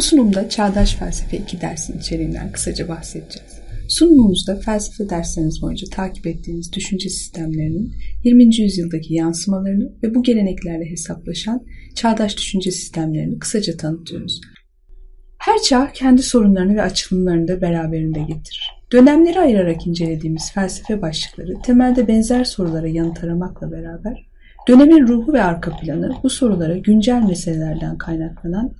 Bu sunumda Çağdaş Felsefe 2 dersin içeriğinden kısaca bahsedeceğiz. Sunumumuzda felsefe dersleriniz boyunca takip ettiğiniz düşünce sistemlerinin 20. yüzyıldaki yansımalarını ve bu geleneklerle hesaplaşan çağdaş düşünce sistemlerini kısaca tanıtıyoruz. Her çağ kendi sorunlarını ve açılımlarını da beraberinde getirir. Dönemleri ayırarak incelediğimiz felsefe başlıkları temelde benzer sorulara yanıt aramakla beraber dönemin ruhu ve arka planı bu sorulara güncel meselelerden kaynaklanan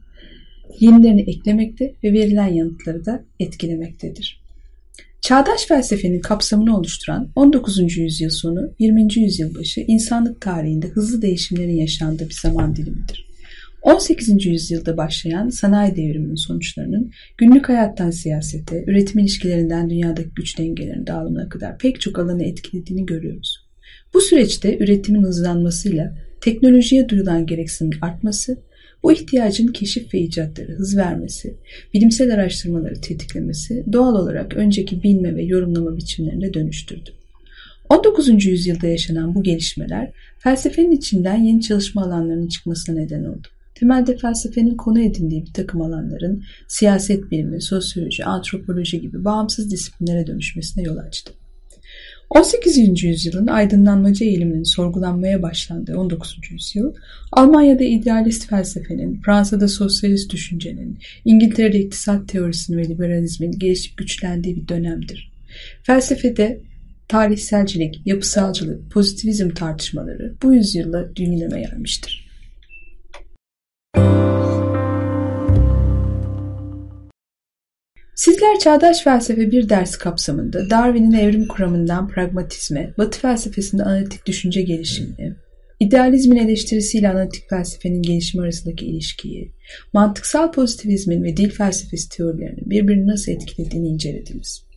yenilerini eklemekte ve verilen yanıtları da etkilemektedir. Çağdaş felsefenin kapsamını oluşturan 19. yüzyıl sonu 20. yüzyıl başı insanlık tarihinde hızlı değişimlerin yaşandığı bir zaman dilimidir. 18. yüzyılda başlayan sanayi devriminin sonuçlarının günlük hayattan siyasete, üretim ilişkilerinden dünyadaki güç dengelerin dağılımına kadar pek çok alanı etkilediğini görüyoruz. Bu süreçte üretimin hızlanmasıyla teknolojiye duyulan gereksinimin artması, bu ihtiyacın keşif ve icatları hız vermesi, bilimsel araştırmaları tetiklemesi doğal olarak önceki bilme ve yorumlama biçimlerine dönüştürdü. 19. yüzyılda yaşanan bu gelişmeler felsefenin içinden yeni çalışma alanlarının çıkmasına neden oldu. Temelde felsefenin konu edindiği bir takım alanların siyaset bilimi, sosyoloji, antropoloji gibi bağımsız disiplinlere dönüşmesine yol açtı. 18. yüzyılın aydınlanmacı eğiliminin sorgulanmaya başlandığı 19. yüzyıl, Almanya'da idealist felsefenin, Fransa'da sosyalist düşüncenin, İngiltere'de iktisat teorisinin ve liberalizmin gelişip güçlendiği bir dönemdir. Felsefede tarihselcilik, yapısalcılık, pozitivizm tartışmaları bu yüzyılda gündeme gelmiştir. Sizler çağdaş felsefe bir ders kapsamında Darwin'in evrim kuramından pragmatizme, Batı felsefesinde analitik düşünce gelişimini, idealizmin eleştirisiyle analitik felsefenin gelişimi arasındaki ilişkiyi, mantıksal pozitivizmin ve dil felsefesi teorilerinin birbirini nasıl etkilediğini incelediniz.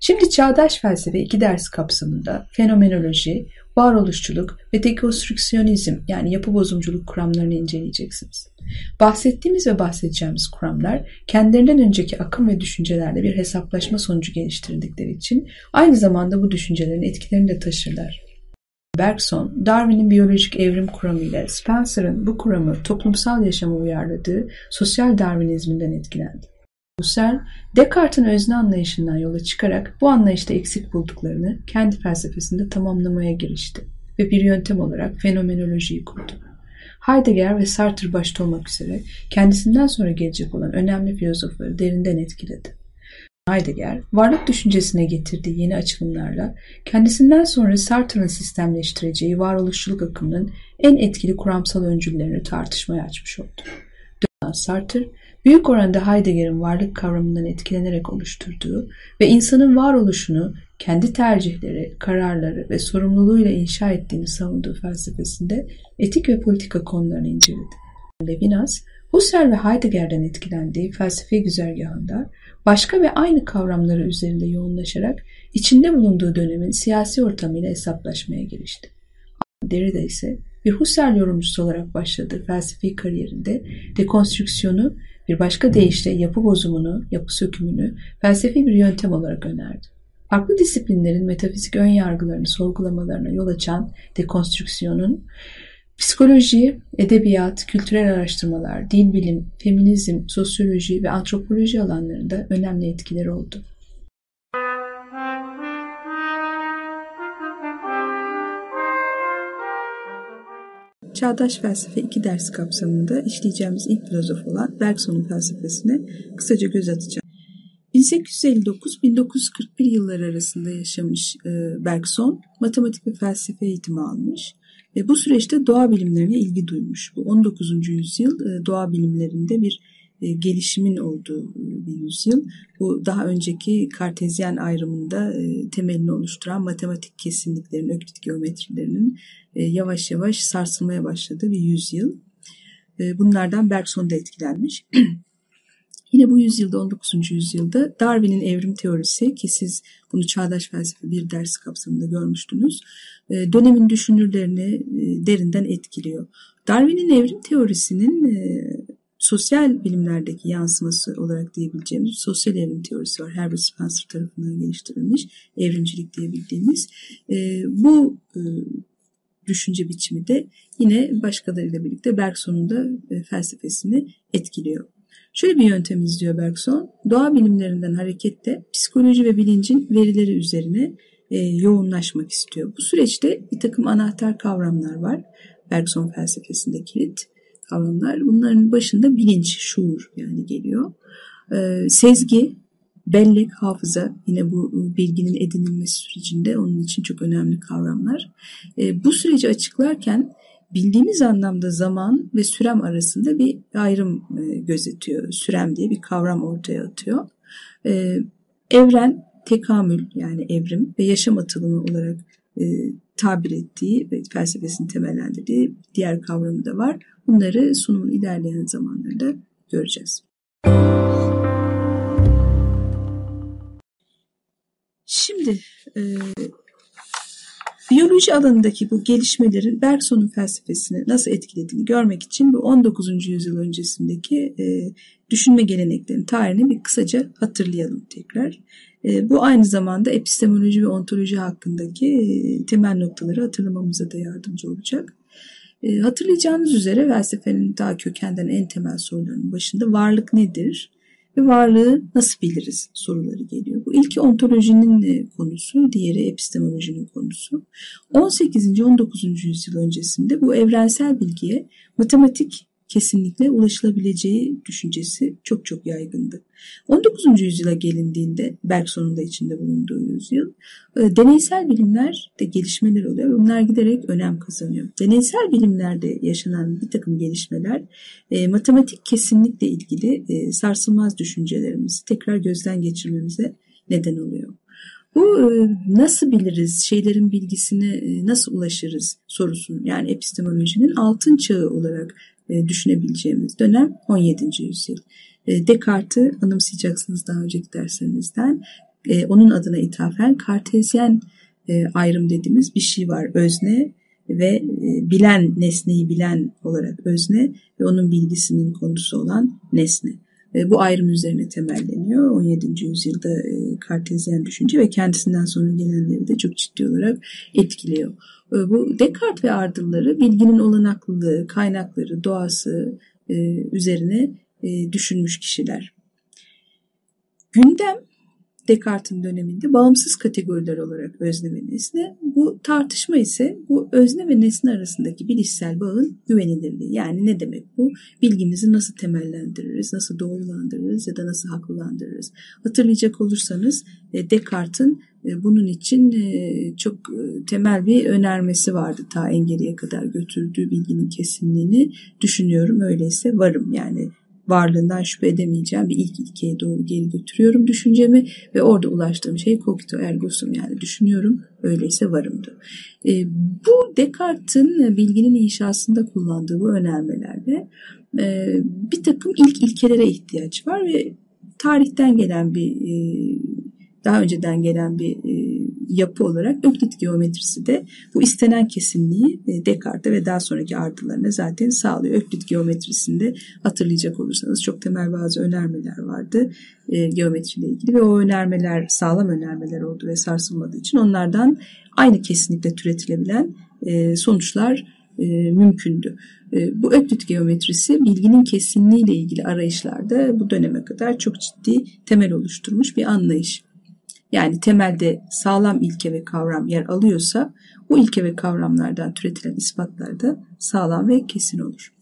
Şimdi çağdaş felsefe iki ders kapsamında fenomenoloji, varoluşçuluk ve dekonstrüksiyonizm yani yapı bozumculuk kuramlarını inceleyeceksiniz. Bahsettiğimiz ve bahsedeceğimiz kuramlar kendilerinden önceki akım ve düşüncelerle bir hesaplaşma sonucu geliştirdikleri için aynı zamanda bu düşüncelerin etkilerini de taşırlar. Bergson, Darwin'in biyolojik evrim kuramı ile Spencer'ın bu kuramı toplumsal yaşama uyarladığı sosyal Darwinizminden etkilendi. Husserl, Descartes'in özne anlayışından yola çıkarak bu anlayışta eksik bulduklarını kendi felsefesinde tamamlamaya girişti ve bir yöntem olarak fenomenolojiyi kurdu. Heidegger ve Sartre başta olmak üzere kendisinden sonra gelecek olan önemli filozofları derinden etkiledi. Heidegger, varlık düşüncesine getirdiği yeni açılımlarla kendisinden sonra Sartre'ın sistemleştireceği varoluşçuluk akımının en etkili kuramsal öncüllerini tartışmaya açmış oldu. Sartre, büyük oranda Heidegger'in varlık kavramından etkilenerek oluşturduğu ve insanın varoluşunu kendi tercihleri, kararları ve sorumluluğuyla inşa ettiğini savunduğu felsefesinde etik ve politika konularını inceledi. Levinas, Husserl ve Heidegger'den etkilendiği felsefe güzergahında başka ve aynı kavramları üzerinde yoğunlaşarak içinde bulunduğu dönemin siyasi ortamıyla hesaplaşmaya girişti. Derrida ise bir Husserl yorumcusu olarak başladığı felsefi kariyerinde dekonstrüksiyonu bir başka deyişle yapı bozumunu, yapı sökümünü felsefi bir yöntem olarak önerdi. Farklı disiplinlerin metafizik ön yargılarını sorgulamalarına yol açan dekonstrüksiyonun psikoloji, edebiyat, kültürel araştırmalar, dil bilim, feminizm, sosyoloji ve antropoloji alanlarında önemli etkileri oldu. Çağdaş Felsefe 2 ders kapsamında işleyeceğimiz ilk filozof olan Bergson'un felsefesine kısaca göz atacağım. 1859-1941 yılları arasında yaşamış e, Bergson, matematik ve felsefe eğitimi almış. Ve bu süreçte doğa bilimlerine ilgi duymuş. Bu 19. yüzyıl e, doğa bilimlerinde bir gelişimin olduğu bir yüzyıl. Bu daha önceki kartezyen ayrımında temelini oluşturan matematik kesinliklerin, öklit geometrilerinin yavaş yavaş sarsılmaya başladığı bir yüzyıl. Bunlardan Bergson da etkilenmiş. Yine bu yüzyılda 19. yüzyılda Darwin'in evrim teorisi ki siz bunu çağdaş felsefe bir ders kapsamında görmüştünüz. E, dönemin düşünürlerini e, derinden etkiliyor. Darwin'in evrim teorisinin e, sosyal bilimlerdeki yansıması olarak diyebileceğimiz sosyal evrim teorisi var. Herbert Spencer tarafından geliştirilmiş evrimcilik diyebildiğimiz. Bu düşünce biçimi de yine başkalarıyla birlikte Bergson'un da felsefesini etkiliyor. Şöyle bir yöntem izliyor Bergson. Doğa bilimlerinden hareketle psikoloji ve bilincin verileri üzerine e, yoğunlaşmak istiyor. Bu süreçte bir takım anahtar kavramlar var. Bergson felsefesinde kilit kavramlar. Bunların başında bilinç, şuur yani geliyor. E, sezgi, bellek, hafıza yine bu bilginin edinilmesi sürecinde onun için çok önemli kavramlar. E, bu süreci açıklarken bildiğimiz anlamda zaman ve sürem arasında bir ayrım e, gözetiyor. Sürem diye bir kavram ortaya atıyor. E, evren, tekamül yani evrim ve yaşam atılımı olarak e, tabir ettiği ve felsefesini temellendirdiği diğer kavramı da var. Bunları sunumun ilerleyen zamanlarında göreceğiz. Şimdi e, Biyoloji alanındaki bu gelişmelerin Bergson'un felsefesini nasıl etkilediğini görmek için bu 19. yüzyıl öncesindeki e, düşünme geleneklerinin tarihini bir kısaca hatırlayalım tekrar. E, bu aynı zamanda epistemoloji ve ontoloji hakkındaki e, temel noktaları hatırlamamıza da yardımcı olacak. E, hatırlayacağınız üzere felsefenin daha kökenden en temel sorularının başında varlık nedir? ve varlığı nasıl biliriz soruları geliyor. Bu ilki ontolojinin e, konusu, diğeri epistemolojinin konusu. 18. 19. yüzyıl öncesinde bu evrensel bilgiye matematik kesinlikle ulaşılabileceği düşüncesi çok çok yaygındı. 19. yüzyıla gelindiğinde Bergson'un da içinde bulunduğu yüzyıl e, deneysel bilimler de gelişmeler oluyor. Bunlar giderek önem kazanıyor. Deneysel bilimlerde yaşanan bir takım gelişmeler e, matematik kesinlikle ilgili e, sarsılmaz düşüncelerimizi tekrar gözden geçirmemize neden oluyor. Bu nasıl biliriz, şeylerin bilgisine nasıl ulaşırız sorusunun yani epistemolojinin altın çağı olarak düşünebileceğimiz dönem 17. yüzyıl. E, Descartes'i anımsayacaksınız daha önceki derslerinizden. E, onun adına ithafen kartezyen e, ayrım dediğimiz bir şey var. Özne ve bilen, nesneyi bilen olarak özne ve onun bilgisinin konusu olan nesne. Bu ayrım üzerine temelleniyor. 17. yüzyılda kartezyen düşünce ve kendisinden sonra gelenleri de çok ciddi olarak etkiliyor. Bu Descartes ve ardılları bilginin olanaklılığı, kaynakları, doğası üzerine e, düşünmüş kişiler. Gündem Descartes'in döneminde bağımsız kategoriler olarak özne ve nesne. Bu tartışma ise bu özne ve nesne arasındaki bilişsel bağın güvenilirliği. Yani ne demek bu? Bilgimizi nasıl temellendiririz, nasıl doğrulandırırız ya da nasıl haklılandırırız? Hatırlayacak olursanız e, Descartes'in e, bunun için e, çok temel bir önermesi vardı. Ta en geriye kadar götürdüğü bilginin kesinliğini düşünüyorum. Öyleyse varım yani varlığından şüphe edemeyeceğim bir ilk ilkeye doğru geri götürüyorum düşüncemi ve orada ulaştığım şey cogito ergo sum yani düşünüyorum öyleyse varımdı. E, bu Descartes'in bilginin inşasında kullandığı bu önermelerde e, bir takım ilk ilkelere ihtiyaç var ve tarihten gelen bir e, daha önceden gelen bir e, yapı olarak Öklit geometrisi de bu istenen kesinliği e, Descartes'e ve daha sonraki artılarına zaten sağlıyor. Öklit geometrisinde hatırlayacak olursanız çok temel bazı önermeler vardı e, geometriyle ilgili ve o önermeler sağlam önermeler oldu ve sarsılmadığı için onlardan aynı kesinlikle türetilebilen e, sonuçlar e, mümkündü. E, bu öklit geometrisi bilginin kesinliğiyle ilgili arayışlarda bu döneme kadar çok ciddi temel oluşturmuş bir anlayış yani temelde sağlam ilke ve kavram yer alıyorsa o ilke ve kavramlardan türetilen ispatlar da sağlam ve kesin olur.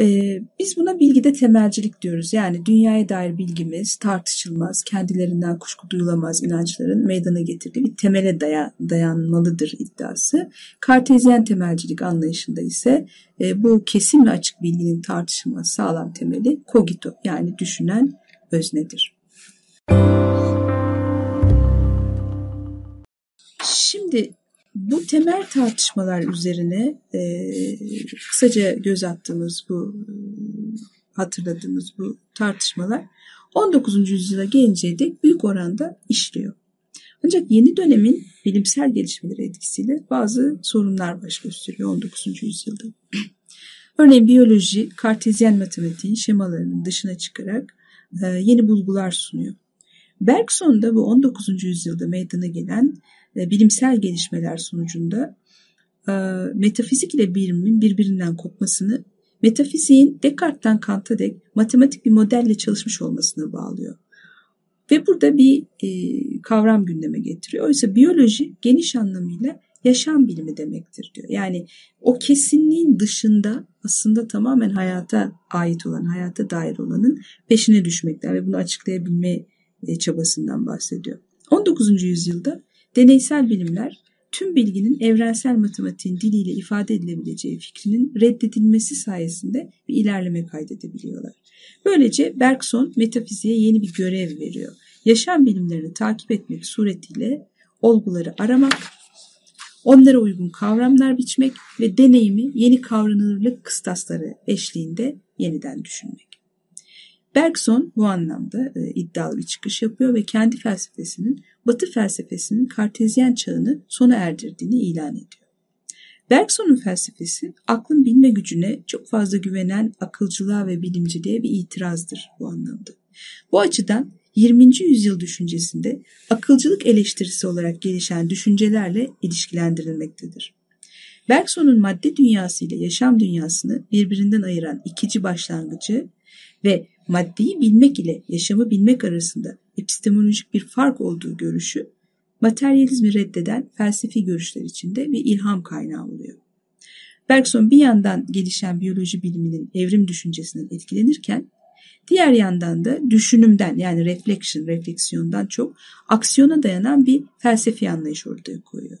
Ee, biz buna bilgide temelcilik diyoruz. Yani dünyaya dair bilgimiz tartışılmaz, kendilerinden kuşku duyulamaz inançların meydana getirdiği bir temele dayan, dayanmalıdır iddiası. Kartezyen temelcilik anlayışında ise e, bu kesin ve açık bilginin tartışılmaz sağlam temeli kogito yani düşünen öznedir. Şimdi bu temel tartışmalar üzerine e, kısaca göz attığımız bu e, hatırladığımız bu tartışmalar 19. yüzyıla gelinceye dek büyük oranda işliyor. Ancak yeni dönemin bilimsel gelişmeleri etkisiyle bazı sorunlar baş gösteriyor 19. yüzyılda. Örneğin biyoloji, kartezyen matematiğin şemalarının dışına çıkarak e, yeni bulgular sunuyor. Bergson da bu 19. yüzyılda meydana gelen bilimsel gelişmeler sonucunda e, metafizik ile bilimin birbirinden kopmasını, metafiziğin Descartes'ten Kant'a dek matematik bir modelle çalışmış olmasına bağlıyor. Ve burada bir e, kavram gündeme getiriyor. Oysa biyoloji geniş anlamıyla yaşam bilimi demektir diyor. Yani o kesinliğin dışında aslında tamamen hayata ait olan, hayata dair olanın peşine düşmekten ve bunu açıklayabilme e, çabasından bahsediyor. 19. yüzyılda deneysel bilimler tüm bilginin evrensel matematiğin diliyle ifade edilebileceği fikrinin reddedilmesi sayesinde bir ilerleme kaydedebiliyorlar. Böylece Bergson metafiziğe yeni bir görev veriyor. Yaşam bilimlerini takip etmek suretiyle olguları aramak, onlara uygun kavramlar biçmek ve deneyimi yeni kavranılırlık kıstasları eşliğinde yeniden düşünmek. Bergson bu anlamda e, iddialı bir çıkış yapıyor ve kendi felsefesinin Batı felsefesinin Kartezyen çağını sona erdirdiğini ilan ediyor. Bergson'un felsefesi aklın bilme gücüne çok fazla güvenen akılcılığa ve bilimciliğe bir itirazdır bu anlamda. Bu açıdan 20. yüzyıl düşüncesinde akılcılık eleştirisi olarak gelişen düşüncelerle ilişkilendirilmektedir. Bergson'un madde dünyası ile yaşam dünyasını birbirinden ayıran ikinci başlangıcı ve maddeyi bilmek ile yaşamı bilmek arasında epistemolojik bir fark olduğu görüşü materyalizmi reddeden felsefi görüşler içinde bir ilham kaynağı oluyor. Bergson bir yandan gelişen biyoloji biliminin evrim düşüncesinden etkilenirken diğer yandan da düşünümden yani reflection, refleksiyondan çok aksiyona dayanan bir felsefi anlayış ortaya koyuyor.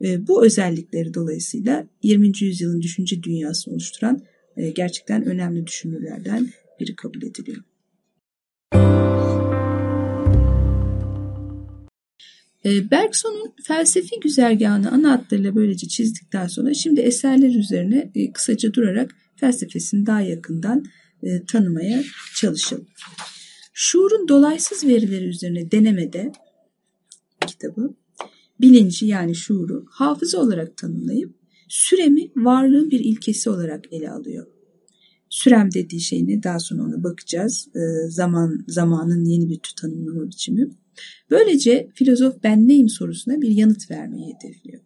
Bu özellikleri dolayısıyla 20. yüzyılın düşünce dünyasını oluşturan e, gerçekten önemli düşünürlerden biri kabul ediliyor. Bergson'un felsefi güzergahını ana hatlarıyla böylece çizdikten sonra şimdi eserler üzerine e, kısaca durarak felsefesini daha yakından e, tanımaya çalışalım. Şuurun dolaysız verileri üzerine denemede kitabı bilinci yani şuuru hafıza olarak tanımlayıp süremi varlığın bir ilkesi olarak ele alıyor. Sürem dediği şey ne? Daha sonra ona bakacağız. E, zaman Zamanın yeni bir tanımlama biçimi. Böylece filozof ben neyim sorusuna bir yanıt vermeyi hedefliyor.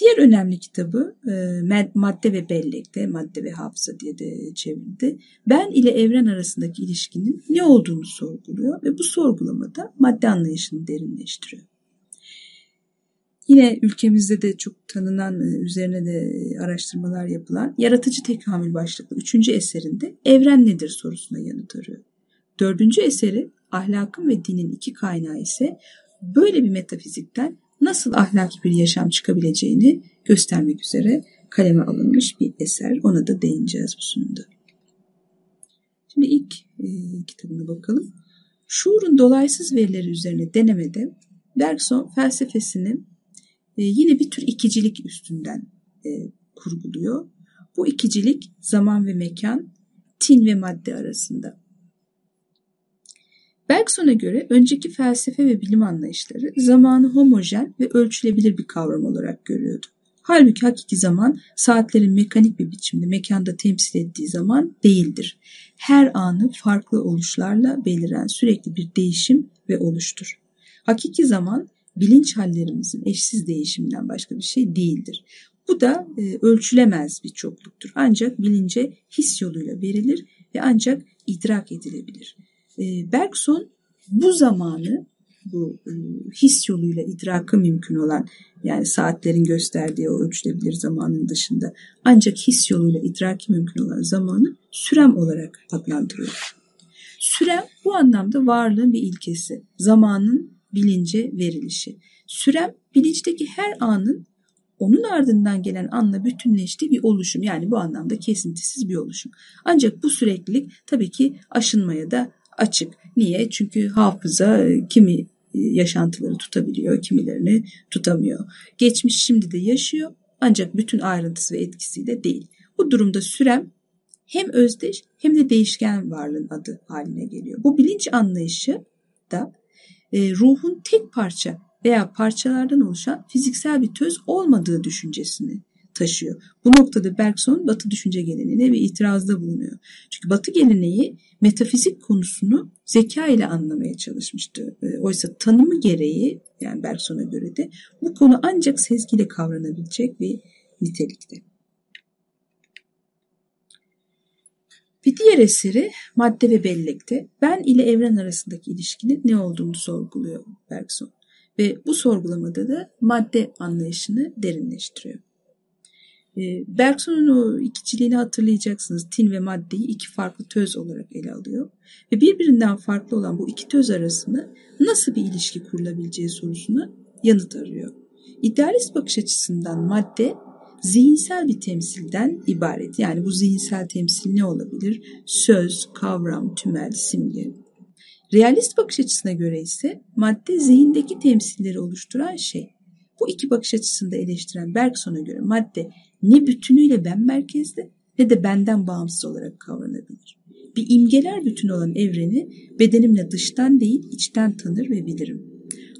Diğer önemli kitabı e, Madde ve Bellek'te, Madde ve Hafıza diye de çevrildi. Ben ile evren arasındaki ilişkinin ne olduğunu sorguluyor ve bu sorgulamada madde anlayışını derinleştiriyor. Yine ülkemizde de çok tanınan, e, üzerine de e, araştırmalar yapılan Yaratıcı Tekamül başlıklı üçüncü eserinde evren nedir sorusuna yanıt arıyor. Dördüncü eseri ahlakın ve dinin iki kaynağı ise böyle bir metafizikten nasıl ahlaki bir yaşam çıkabileceğini göstermek üzere kaleme alınmış bir eser. Ona da değineceğiz bu sunumda. Şimdi ilk e, kitabına bakalım. Şuurun dolaysız verileri üzerine denemede Bergson felsefesini e, yine bir tür ikicilik üstünden e, kurguluyor. Bu ikicilik zaman ve mekan, tin ve madde arasında. Bergson'a göre önceki felsefe ve bilim anlayışları zamanı homojen ve ölçülebilir bir kavram olarak görüyordu. Halbuki hakiki zaman saatlerin mekanik bir biçimde mekanda temsil ettiği zaman değildir. Her anı farklı oluşlarla beliren sürekli bir değişim ve oluştur. Hakiki zaman bilinç hallerimizin eşsiz değişiminden başka bir şey değildir. Bu da e, ölçülemez bir çokluktur. Ancak bilince his yoluyla verilir ve ancak idrak edilebilir. E, Bergson bu zamanı bu e, his yoluyla idrakı mümkün olan yani saatlerin gösterdiği o ölçülebilir zamanın dışında ancak his yoluyla idraki mümkün olan zamanı sürem olarak adlandırıyor. Sürem bu anlamda varlığın bir ilkesi, zamanın bilince verilişi. Sürem bilinçteki her anın onun ardından gelen anla bütünleştiği bir oluşum. Yani bu anlamda kesintisiz bir oluşum. Ancak bu süreklilik tabii ki aşınmaya da açık. Niye? Çünkü hafıza kimi yaşantıları tutabiliyor, kimilerini tutamıyor. Geçmiş şimdi de yaşıyor ancak bütün ayrıntısı ve etkisiyle değil. Bu durumda sürem hem özdeş hem de değişken varlığın adı haline geliyor. Bu bilinç anlayışı da e, ruhun tek parça veya parçalardan oluşan fiziksel bir töz olmadığı düşüncesini taşıyor. Bu noktada Bergson Batı düşünce geleneğine bir itirazda bulunuyor. Çünkü Batı geleneği metafizik konusunu zeka ile anlamaya çalışmıştı. E, oysa tanımı gereği yani Bergson'a göre de bu konu ancak sezgiyle kavranabilecek bir nitelikte. Bir diğer eseri madde ve bellekte ben ile evren arasındaki ilişkinin ne olduğunu sorguluyor Bergson. Ve bu sorgulamada da madde anlayışını derinleştiriyor. Ee, Bergson'un o ikiciliğini hatırlayacaksınız. Tin ve maddeyi iki farklı töz olarak ele alıyor. Ve birbirinden farklı olan bu iki töz arasında nasıl bir ilişki kurulabileceği sorusuna yanıt arıyor. İdealist bakış açısından madde zihinsel bir temsilden ibaret. Yani bu zihinsel temsil ne olabilir? Söz, kavram, tümel, simge. Realist bakış açısına göre ise madde zihindeki temsilleri oluşturan şey. Bu iki bakış açısında eleştiren Bergson'a göre madde ne bütünüyle ben merkezde ne de benden bağımsız olarak kavranabilir. Bir imgeler bütün olan evreni bedenimle dıştan değil içten tanır ve bilirim.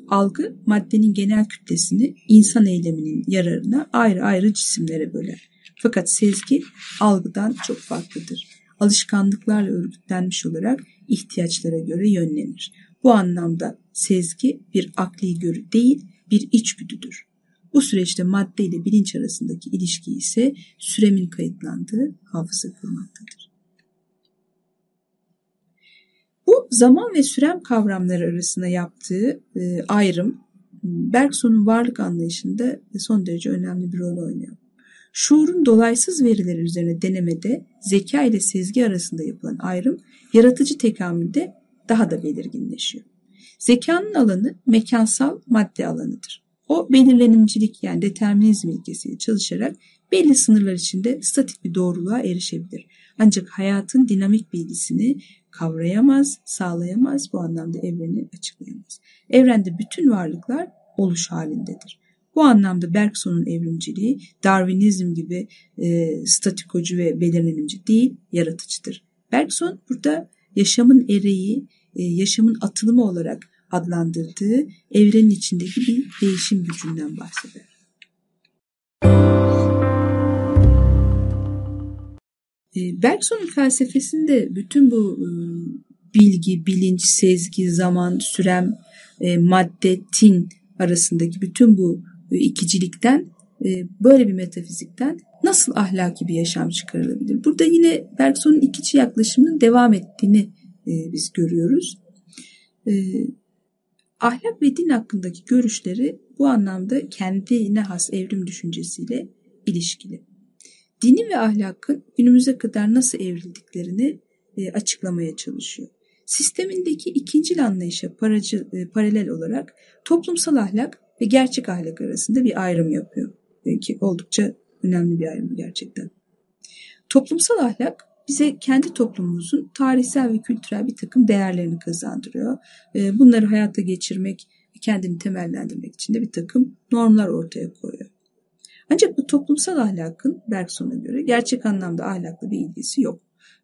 Algı maddenin genel kütlesini insan eyleminin yararına ayrı ayrı cisimlere böler. Fakat sezgi algıdan çok farklıdır. Alışkanlıklarla örgütlenmiş olarak ihtiyaçlara göre yönlenir. Bu anlamda sezgi bir akli görü değil, bir içgüdüdür. Bu süreçte madde ile bilinç arasındaki ilişki ise süremin kayıtlandığı hafıza kurmaktadır. Bu zaman ve sürem kavramları arasında yaptığı e, ayrım Bergson'un varlık anlayışında son derece önemli bir rol oynuyor. Şuurun dolaysız verileri üzerine denemede zeka ile sezgi arasında yapılan ayrım yaratıcı tekamülde daha da belirginleşiyor. Zekanın alanı mekansal madde alanıdır. O belirlenimcilik yani determinizm ilkesiyle çalışarak belli sınırlar içinde statik bir doğruluğa erişebilir. Ancak hayatın dinamik bilgisini kavrayamaz, sağlayamaz, bu anlamda evreni açıklayamaz. Evrende bütün varlıklar oluş halindedir. Bu anlamda Bergson'un evrimciliği Darwinizm gibi e, statikocu ve belirlenimci değil, yaratıcıdır. Bergson burada yaşamın ereği, e, yaşamın atılımı olarak adlandırdığı evrenin içindeki bir değişim gücünden bahseder. E, Bergson'un felsefesinde bütün bu e, bilgi, bilinç, sezgi, zaman, sürem, e, madde, tin arasındaki bütün bu ikicilikten böyle bir metafizikten nasıl ahlaki bir yaşam çıkarılabilir? Burada yine Bergson'un ikici yaklaşımının devam ettiğini biz görüyoruz. Ahlak ve din hakkındaki görüşleri bu anlamda kendine has evrim düşüncesiyle ilişkili. Dini ve ahlakın günümüze kadar nasıl evrildiklerini e, açıklamaya çalışıyor. Sistemindeki ikinci anlayışa paracı, e, paralel olarak toplumsal ahlak ve gerçek ahlak arasında bir ayrım yapıyor. E, ki oldukça önemli bir ayrım gerçekten. Toplumsal ahlak bize kendi toplumumuzun tarihsel ve kültürel bir takım değerlerini kazandırıyor. Ee, bunları hayata geçirmek, kendini temellendirmek için de bir takım normlar ortaya koyuyor. Ancak bu toplumsal ahlakın Bergson'a göre gerçek anlamda ahlakla bir ilgisi yok.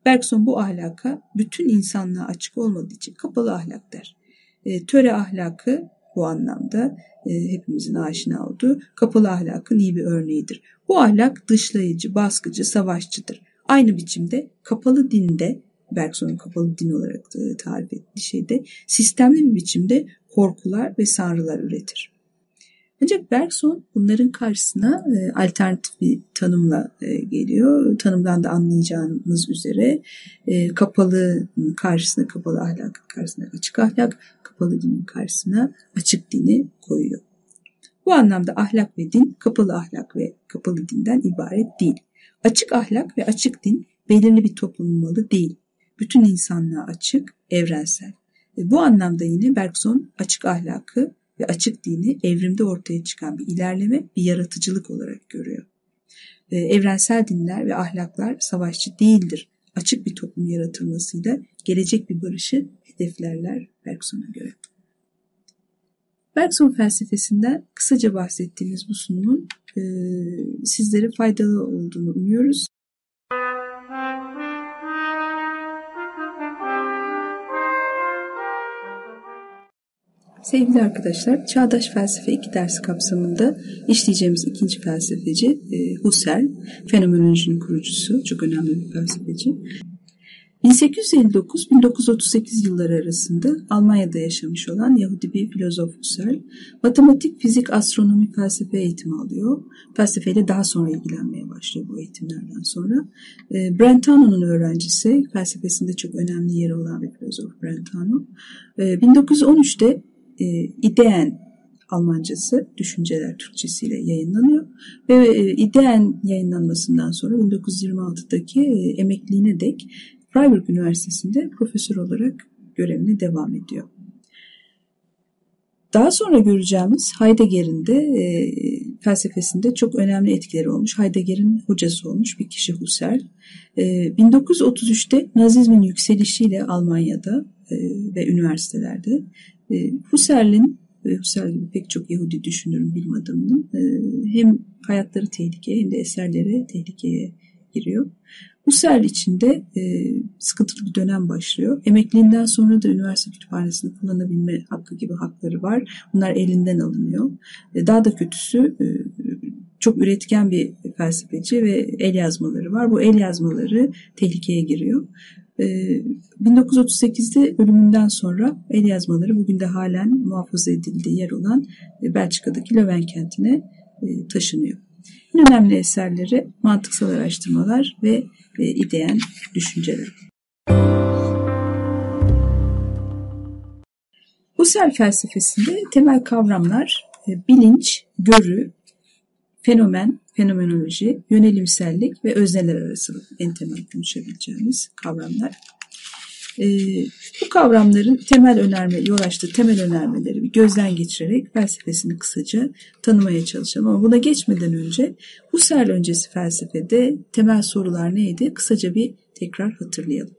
Bergson bu ahlaka bütün insanlığa açık olmadığı için kapalı ahlak der. E, töre ahlakı bu anlamda e, hepimizin aşina olduğu kapalı ahlakın iyi bir örneğidir. Bu ahlak dışlayıcı, baskıcı, savaşçıdır. Aynı biçimde kapalı dinde Bergson'un kapalı din olarak e, tarif ettiği şeyde sistemli bir biçimde korkular ve sanrılar üretir. Ancak Bergson bunların karşısına e, alternatif bir tanımla e, geliyor. Tanımdan da anlayacağımız üzere kapalı karşısına kapalı ahlak, karşısına açık ahlak, kapalı dinin karşısına açık dini koyuyor. Bu anlamda ahlak ve din kapalı ahlak ve kapalı dinden ibaret değil. Açık ahlak ve açık din belirli bir toplum malı değil. Bütün insanlığa açık, evrensel. Ve bu anlamda yine Bergson açık ahlakı ve açık dini evrimde ortaya çıkan bir ilerleme, bir yaratıcılık olarak görüyor. Ee, evrensel dinler ve ahlaklar savaşçı değildir. Açık bir toplum yaratılmasıyla gelecek bir barışı hedeflerler Bergson'a göre. Bergson felsefesinden kısaca bahsettiğimiz bu sunumun e, sizlere faydalı olduğunu umuyoruz. Sevgili arkadaşlar, Çağdaş Felsefe 2 dersi kapsamında işleyeceğimiz ikinci felsefeci e, Husserl, fenomenolojinin kurucusu, çok önemli bir felsefeci. 1859-1938 yılları arasında Almanya'da yaşamış olan Yahudi bir filozof Husserl, matematik, fizik, astronomi, felsefe eğitimi alıyor. Felsefeyle daha sonra ilgilenmeye başlıyor bu eğitimlerden sonra. E, Brentano'nun öğrencisi, felsefesinde çok önemli yeri olan bir filozof Brentano. E, 1913'te e, İdean Almancası Düşünceler Türkçesiyle yayınlanıyor. Ve e, İdean yayınlanmasından sonra 1926'daki e, emekliliğine dek Freiburg Üniversitesi'nde profesör olarak görevine devam ediyor. Daha sonra göreceğimiz Heidegger'in de e, felsefesinde çok önemli etkileri olmuş. Heidegger'in hocası olmuş bir kişi Husserl. E, 1933'te Nazizmin yükselişiyle Almanya'da e, ve üniversitelerde e, Husserl'in ve Husserl gibi pek çok Yahudi düşünürün bilim e, hem hayatları tehlikeye hem de eserleri tehlikeye giriyor. Husserl içinde e, sıkıntılı bir dönem başlıyor. Emekliliğinden sonra da üniversite kütüphanesini kullanabilme hakkı gibi hakları var. Bunlar elinden alınıyor. E, daha da kötüsü e, çok üretken bir felsefeci ve el yazmaları var. Bu el yazmaları tehlikeye giriyor. 1938'de ee, ölümünden sonra el yazmaları bugün de halen muhafaza edildiği yer olan e, Belçika'daki Löwen kentine e, taşınıyor. En önemli eserleri mantıksal araştırmalar ve e, ideyen düşünceler. Husserl felsefesinde temel kavramlar bilinç, görü, fenomen, fenomenoloji, yönelimsellik ve özneler arası en temel konuşabileceğimiz kavramlar. E, bu kavramların temel önerme, yol açtığı temel önermeleri bir gözden geçirerek felsefesini kısaca tanımaya çalışalım. Ama buna geçmeden önce Husserl öncesi felsefede temel sorular neydi? Kısaca bir tekrar hatırlayalım.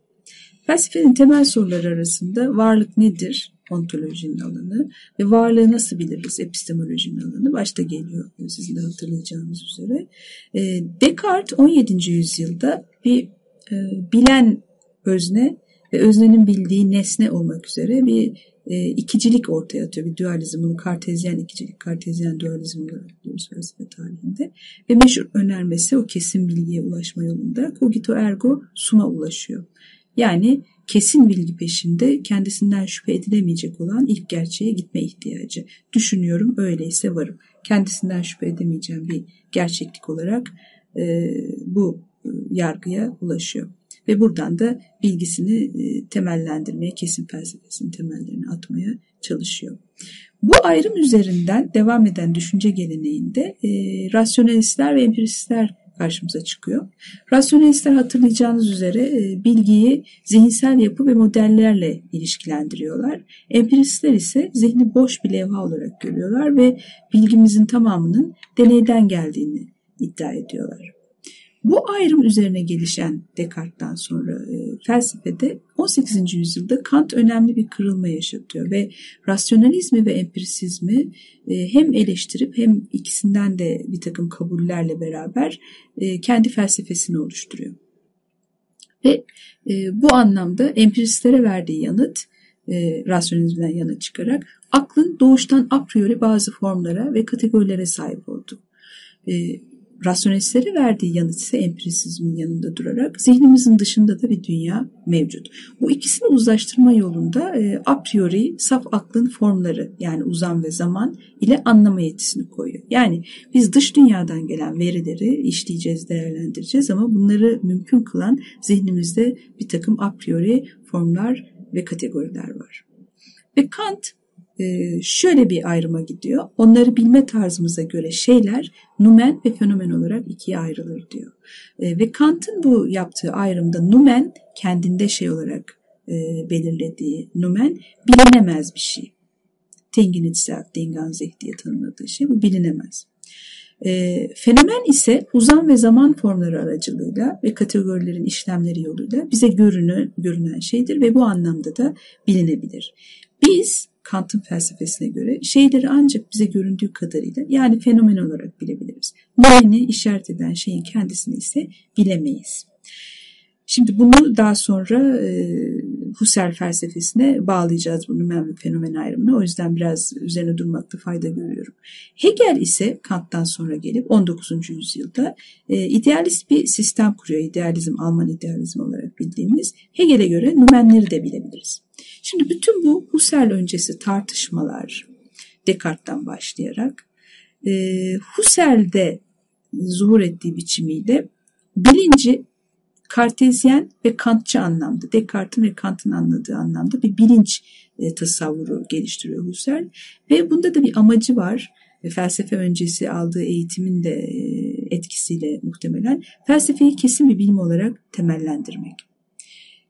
Felsefenin temel soruları arasında varlık nedir? ontolojinin alanı ve varlığı nasıl biliriz epistemolojinin alanı başta geliyor sizin de hatırlayacağınız üzere. E, Descartes 17. yüzyılda bir e, bilen özne ve öznenin bildiği nesne olmak üzere bir e, ikicilik ortaya atıyor. Bir dualizm, bunu kartezyen ikicilik, kartezyen dualizm olarak biliyoruz felsefe tarihinde. Ve meşhur önermesi o kesin bilgiye ulaşma yolunda cogito ergo sum'a ulaşıyor. Yani kesin bilgi peşinde kendisinden şüphe edilemeyecek olan ilk gerçeğe gitme ihtiyacı. Düşünüyorum öyleyse varım. Kendisinden şüphe edemeyeceğim bir gerçeklik olarak e, bu e, yargıya ulaşıyor. Ve buradan da bilgisini e, temellendirmeye, kesin felsefesinin temellerini atmaya çalışıyor. Bu ayrım üzerinden devam eden düşünce geleneğinde e, rasyonalistler ve empiristler karşımıza çıkıyor. Rasyonelistler hatırlayacağınız üzere e, bilgiyi zihinsel yapı ve modellerle ilişkilendiriyorlar. Empiristler ise zihni boş bir levha olarak görüyorlar ve bilgimizin tamamının deneyden geldiğini iddia ediyorlar. Bu ayrım üzerine gelişen Descartes'ten sonra e, felsefede 18. yüzyılda Kant önemli bir kırılma yaşatıyor ve rasyonalizmi ve empirisizmi e, hem eleştirip hem ikisinden de bir takım kabullerle beraber e, kendi felsefesini oluşturuyor. Ve e, bu anlamda empiristlere verdiği yanıt e, rasyonalizmden yana çıkarak aklın doğuştan a priori bazı formlara ve kategorilere sahip oldu. E, rasyonalistlere verdiği yanıt ise empirisizmin yanında durarak zihnimizin dışında da bir dünya mevcut. Bu ikisini uzlaştırma yolunda e, a priori saf aklın formları yani uzam ve zaman ile anlama yetisini koyuyor. Yani biz dış dünyadan gelen verileri işleyeceğiz, değerlendireceğiz ama bunları mümkün kılan zihnimizde bir takım a priori formlar ve kategoriler var. Ve Kant şöyle bir ayrıma gidiyor. Onları bilme tarzımıza göre şeyler numen ve fenomen olarak ikiye ayrılır diyor. Ee, ve Kant'ın bu yaptığı ayrımda numen kendinde şey olarak e, belirlediği numen bilinemez bir şey. Tengin itself, denganzeh diye tanımladığı şey bu bilinemez. E, fenomen ise uzam ve zaman formları aracılığıyla ve kategorilerin işlemleri yoluyla bize görünü, görünen şeydir ve bu anlamda da bilinebilir. Biz Kant'ın felsefesine göre şeyleri ancak bize göründüğü kadarıyla yani fenomen olarak bilebiliriz. Neyini işaret eden şeyin kendisini ise bilemeyiz. Şimdi bunu daha sonra e, Husserl felsefesine bağlayacağız bu nümen ve fenomen ayrımını. O yüzden biraz üzerine durmakta fayda görüyorum. Hegel ise Kant'tan sonra gelip 19. yüzyılda e, idealist bir sistem kuruyor. İdealizm, Alman idealizm olarak bildiğimiz. Hegel'e göre nümenleri de bilebiliriz. Şimdi bütün bu Husserl öncesi tartışmalar Descartes'ten başlayarak e, Husserl'de zuhur ettiği biçimiyle bilinci Kartezyen ve Kantçı anlamda, Descartes'in ve Kant'ın anladığı anlamda bir bilinç e, tasavvuru geliştiriyor Husserl. Ve bunda da bir amacı var. E, felsefe öncesi aldığı eğitimin de e, etkisiyle muhtemelen felsefeyi kesin bir bilim olarak temellendirmek.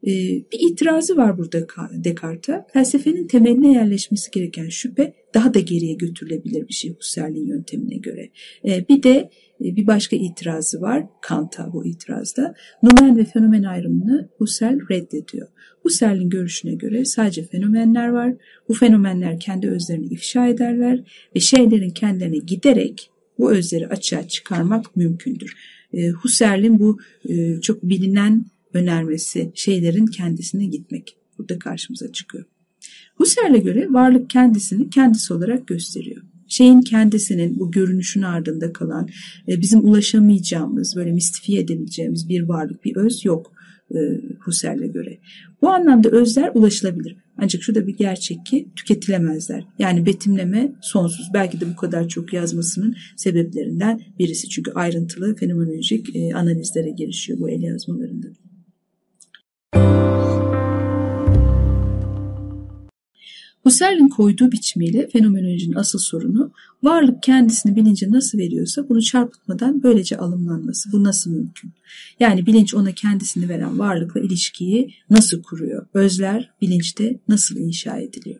E, bir itirazı var burada Descartes'a. Felsefenin temeline yerleşmesi gereken şüphe daha da geriye götürülebilir bir şey Husserl'in yöntemine göre. E, bir de e, bir başka itirazı var Kant'a bu itirazda. Numen ve fenomen ayrımını Husserl reddediyor. Husserl'in görüşüne göre sadece fenomenler var. Bu fenomenler kendi özlerini ifşa ederler ve şeylerin kendilerine giderek bu özleri açığa çıkarmak mümkündür. E, Husserl'in bu e, çok bilinen önermesi şeylerin kendisine gitmek. Burada karşımıza çıkıyor. Husserl'e göre varlık kendisini kendisi olarak gösteriyor şeyin kendisinin bu görünüşün ardında kalan e, bizim ulaşamayacağımız böyle mistifiye edebileceğimiz bir varlık bir öz yok e, Husserl'e göre. Bu anlamda özler ulaşılabilir. Ancak şu da bir gerçek ki tüketilemezler. Yani betimleme sonsuz. Belki de bu kadar çok yazmasının sebeplerinden birisi. Çünkü ayrıntılı fenomenolojik e, analizlere girişiyor bu el yazmalarında. Husserl'in koyduğu biçimiyle fenomenolojinin asıl sorunu varlık kendisini bilince nasıl veriyorsa bunu çarpıtmadan böylece alımlanması. Bu nasıl mümkün? Yani bilinç ona kendisini veren varlıkla ilişkiyi nasıl kuruyor? Özler bilinçte nasıl inşa ediliyor?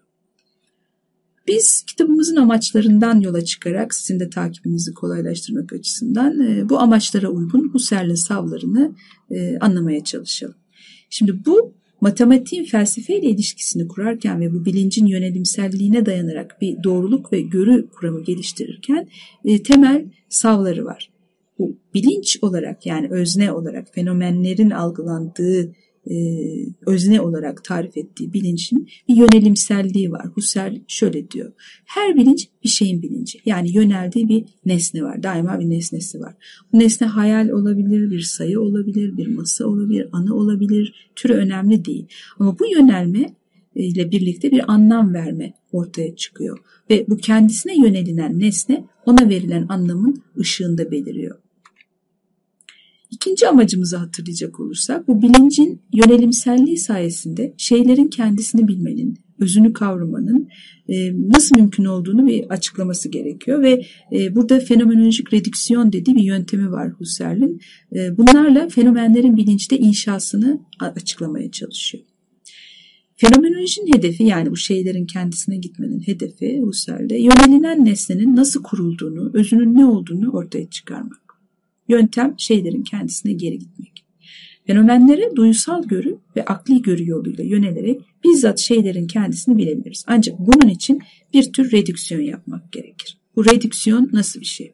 Biz kitabımızın amaçlarından yola çıkarak sizin de takibinizi kolaylaştırmak açısından e, bu amaçlara uygun Husserl'in savlarını e, anlamaya çalışalım. Şimdi bu matematiğin felsefeyle ilişkisini kurarken ve bu bilincin yönelimselliğine dayanarak bir doğruluk ve görü kuramı geliştirirken e, temel savları var. Bu bilinç olarak yani özne olarak fenomenlerin algılandığı e, özne olarak tarif ettiği bilincin bir yönelimselliği var. Husserl şöyle diyor. Her bilinç bir şeyin bilinci. Yani yöneldiği bir nesne var. Daima bir nesnesi var. Bu nesne hayal olabilir, bir sayı olabilir, bir masa olabilir, anı olabilir. Türü önemli değil. Ama bu yönelme ile birlikte bir anlam verme ortaya çıkıyor. Ve bu kendisine yönelilen nesne ona verilen anlamın ışığında beliriyor. İkinci amacımızı hatırlayacak olursak bu bilincin yönelimselliği sayesinde şeylerin kendisini bilmenin, özünü kavramanın e, nasıl mümkün olduğunu bir açıklaması gerekiyor ve e, burada fenomenolojik redüksiyon dediği bir yöntemi var Husserl'in. E, bunlarla fenomenlerin bilinçte inşasını açıklamaya çalışıyor. Fenomenolojinin hedefi yani bu şeylerin kendisine gitmenin hedefi Husserl'de yönelilen nesnenin nasıl kurulduğunu, özünün ne olduğunu ortaya çıkarmak. Yöntem şeylerin kendisine geri gitmek. Fenomenlere duysal görü ve akli görü yoluyla yönelerek bizzat şeylerin kendisini bilebiliriz. Ancak bunun için bir tür redüksiyon yapmak gerekir. Bu redüksiyon nasıl bir şey?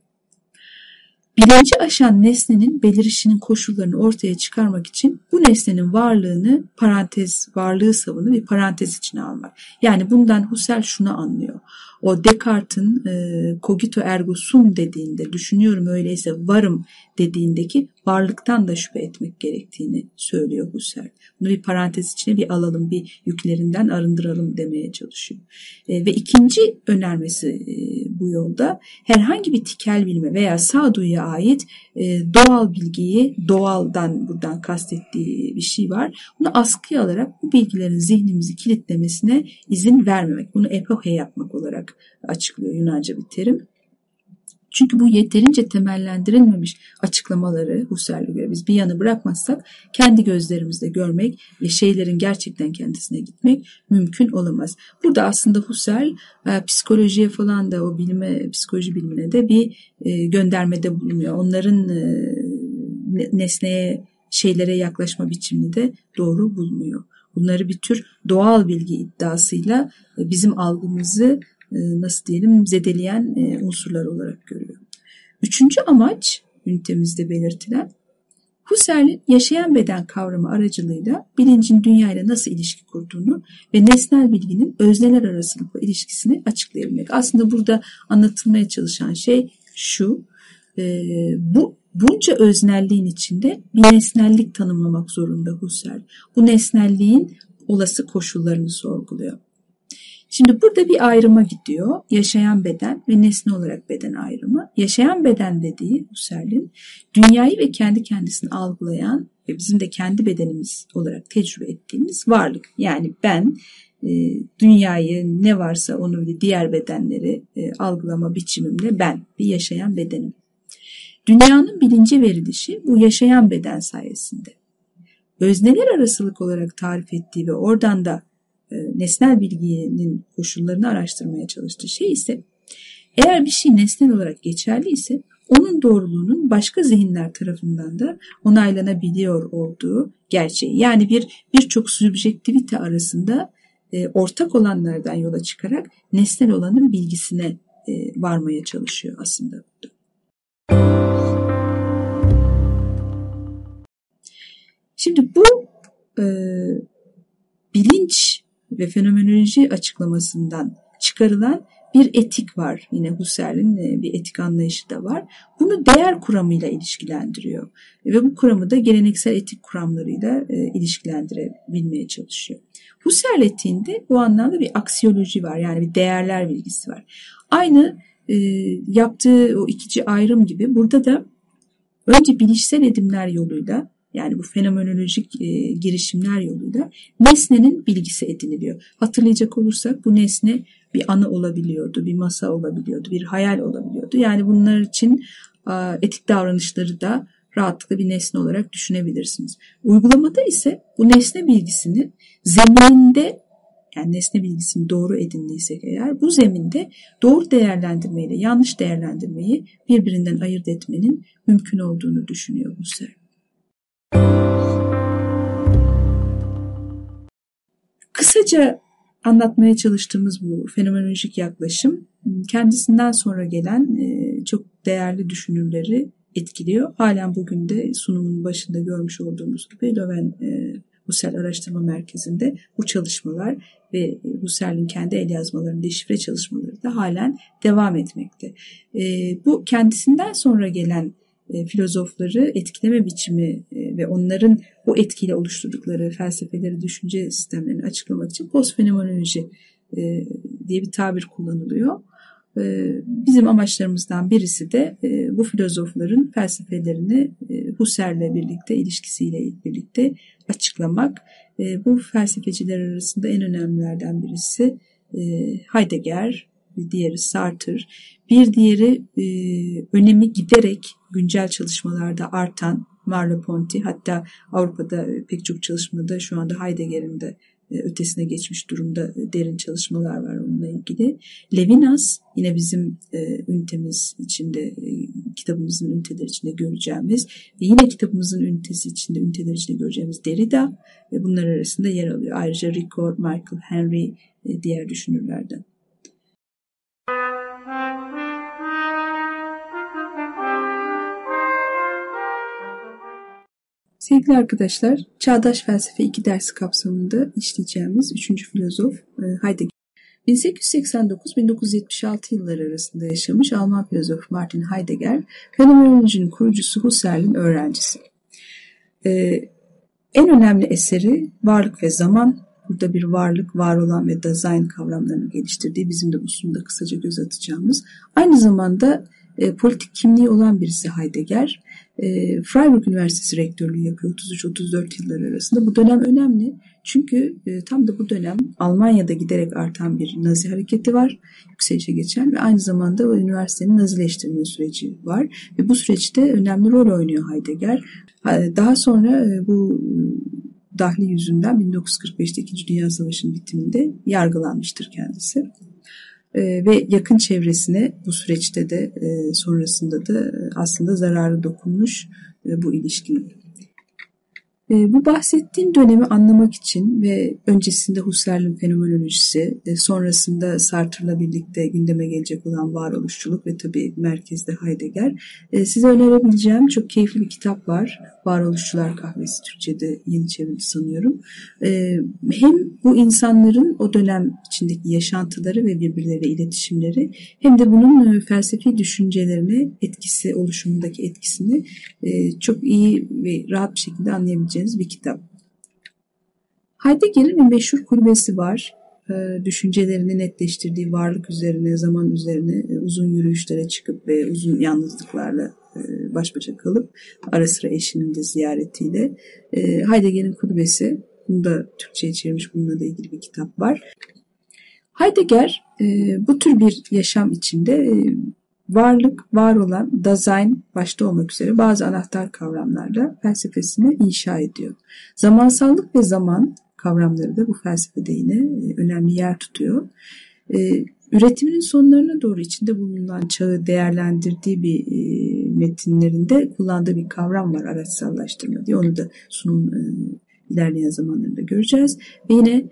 Bilinci aşan nesnenin belirişinin koşullarını ortaya çıkarmak için bu nesnenin varlığını parantez, varlığı savını bir parantez içine almak. Yani bundan Husserl şunu anlıyor o Descartes'in e, cogito ergo sum dediğinde düşünüyorum öyleyse varım dediğindeki varlıktan da şüphe etmek gerektiğini söylüyor Husserl. Bunu bir parantez içine bir alalım, bir yüklerinden arındıralım demeye çalışıyor. E, ve ikinci önermesi e, bu yolda herhangi bir tikel bilme veya sağduyuya ait e, doğal bilgiyi, doğaldan buradan kastettiği bir şey var. Bunu askıya alarak bu bilgilerin zihnimizi kilitlemesine izin vermemek. Bunu epohe yapmak olarak açıklıyor Yunanca bir terim. Çünkü bu yeterince temellendirilmemiş açıklamaları Husserl'e göre biz bir yana bırakmazsak kendi gözlerimizle görmek ve şeylerin gerçekten kendisine gitmek mümkün olamaz. Burada aslında Husserl e, psikolojiye falan da o bilime, psikoloji bilimine de bir e, göndermede bulunuyor. Onların e, nesneye, şeylere yaklaşma biçimini de doğru bulmuyor. Bunları bir tür doğal bilgi iddiasıyla bizim algımızı nasıl diyelim zedeleyen e, unsurlar olarak görüyor. Üçüncü amaç ünitemizde belirtilen Husserl'in yaşayan beden kavramı aracılığıyla bilincin dünyayla nasıl ilişki kurduğunu ve nesnel bilginin özneler arasındaki ilişkisini açıklayabilmek. Aslında burada anlatılmaya çalışan şey şu, e, bu bunca öznelliğin içinde bir nesnellik tanımlamak zorunda Husserl. Bu nesnelliğin olası koşullarını sorguluyor. Şimdi burada bir ayrıma gidiyor. Yaşayan beden ve nesne olarak beden ayrımı. Yaşayan beden dediği Husserl'in dünyayı ve kendi kendisini algılayan ve bizim de kendi bedenimiz olarak tecrübe ettiğimiz varlık. Yani ben e, dünyayı ne varsa onu ve diğer bedenleri e, algılama biçimimle ben bir yaşayan bedenim. Dünyanın bilince verilişi bu yaşayan beden sayesinde. Özneler arasılık olarak tarif ettiği ve oradan da nesnel bilginin koşullarını araştırmaya çalıştığı şey ise eğer bir şey nesnel olarak geçerli ise onun doğruluğunun başka zihinler tarafından da onaylanabiliyor olduğu gerçeği. Yani bir birçok subjektivite arasında e, ortak olanlardan yola çıkarak nesnel olanın bilgisine e, varmaya çalışıyor aslında burada. Şimdi bu e, bilinç ve fenomenoloji açıklamasından çıkarılan bir etik var. Yine Husserl'in e, bir etik anlayışı da var. Bunu değer kuramıyla ilişkilendiriyor. Ve bu kuramı da geleneksel etik kuramlarıyla e, ilişkilendirebilmeye çalışıyor. Husserl etiğinde bu anlamda bir aksiyoloji var. Yani bir değerler bilgisi var. Aynı e, yaptığı o ikinci ayrım gibi burada da önce bilişsel edimler yoluyla yani bu fenomenolojik e, girişimler yoluyla nesnenin bilgisi ediniliyor. Hatırlayacak olursak bu nesne bir anı olabiliyordu, bir masa olabiliyordu, bir hayal olabiliyordu. Yani bunlar için e, etik davranışları da rahatlıkla bir nesne olarak düşünebilirsiniz. Uygulamada ise bu nesne bilgisini zemininde yani nesne bilgisini doğru edindiysek eğer bu zeminde doğru değerlendirmeyle yanlış değerlendirmeyi birbirinden ayırt etmenin mümkün olduğunu düşünüyor Husserl. Kısaca anlatmaya çalıştığımız bu fenomenolojik yaklaşım kendisinden sonra gelen e, çok değerli düşünürleri etkiliyor. Halen bugün de sunumun başında görmüş olduğumuz gibi Löwen e, Husserl Araştırma Merkezi'nde bu çalışmalar ve Husserl'in kendi el yazmalarının deşifre çalışmaları da halen devam etmekte. E, bu kendisinden sonra gelen e, filozofları etkileme biçimi e, ve onların o etkiyle oluşturdukları felsefeleri, düşünce sistemlerini açıklamak için postfenomenoloji e, diye bir tabir kullanılıyor. Bizim amaçlarımızdan birisi de bu filozofların felsefelerini Husserl'le birlikte, ilişkisiyle birlikte açıklamak. Bu felsefeciler arasında en önemlilerden birisi Heidegger, diğeri Sartre, bir diğeri e, önemi giderek güncel çalışmalarda artan Merleau-Ponty hatta Avrupa'da pek çok çalışmada şu anda Heidegger'in de e, ötesine geçmiş durumda derin çalışmalar var onunla ilgili. Levinas yine bizim e, ünitemiz içinde, e, kitabımızın üniteleri içinde göreceğimiz ve yine kitabımızın ünitesi içinde, üniteler içinde göreceğimiz Derrida ve bunlar arasında yer alıyor. Ayrıca Ricord, Michael Henry e, diğer düşünürlerden. Sevgili arkadaşlar, Çağdaş Felsefe 2 dersi kapsamında işleyeceğimiz 3. filozof e, Heidegger. 1889-1976 yılları arasında yaşamış Alman filozof Martin Heidegger, fenomenolojinin kurucusu Husserl'in öğrencisi. Ee, en önemli eseri Varlık ve Zaman. Burada bir varlık, var olan ve design kavramlarını geliştirdiği bizim de bu sunumda kısaca göz atacağımız. Aynı zamanda e, politik kimliği olan birisi Heidegger. E, Freiburg Üniversitesi rektörlüğü yapıyor 33-34 yıllar arasında. Bu dönem önemli çünkü e, tam da bu dönem Almanya'da giderek artan bir Nazi hareketi var, yükselişe geçen ve aynı zamanda o üniversitenin nazileştirme süreci var. Ve bu süreçte önemli rol oynuyor Heidegger. Daha sonra e, bu dahli yüzünden 1945'te 2. Dünya Savaşı'nın bitiminde yargılanmıştır kendisi e, ve yakın çevresine bu süreçte de e, sonrasında da e, aslında zararı dokunmuş e, bu ilişkinin. E, bu bahsettiğim dönemi anlamak için ve öncesinde Husserl'in fenomenolojisi, e, sonrasında Sartre'la birlikte gündeme gelecek olan varoluşçuluk ve tabii merkezde Heidegger, e, size önerebileceğim çok keyifli bir kitap var. Varoluşçular Kahvesi Türkçe'de yeni çevrildi sanıyorum. Hem bu insanların o dönem içindeki yaşantıları ve birbirleriyle iletişimleri hem de bunun felsefi düşüncelerine etkisi, oluşumundaki etkisini çok iyi ve rahat bir şekilde anlayabileceğiniz bulabileceğiniz bir kitap. Heidegger'in meşhur kulübesi var. E, düşüncelerini netleştirdiği varlık üzerine, zaman üzerine e, uzun yürüyüşlere çıkıp ve uzun yalnızlıklarla e, baş başa kalıp ara sıra eşinin de ziyaretiyle Heidegger'in kulübesi bunu da Türkçe'ye çevirmiş bununla da ilgili bir kitap var. Heidegger bu tür bir yaşam içinde varlık, var olan, Dasein başta olmak üzere bazı anahtar kavramlarla felsefesini inşa ediyor. Zamansallık ve zaman kavramları da bu felsefede yine e, önemli yer tutuyor. E, üretiminin sonlarına doğru içinde bulunan çağı değerlendirdiği bir e, metinlerinde kullandığı bir kavram var araçsallaştırma diye. Onu da sunum ilerleyen zamanlarında göreceğiz. Ve yine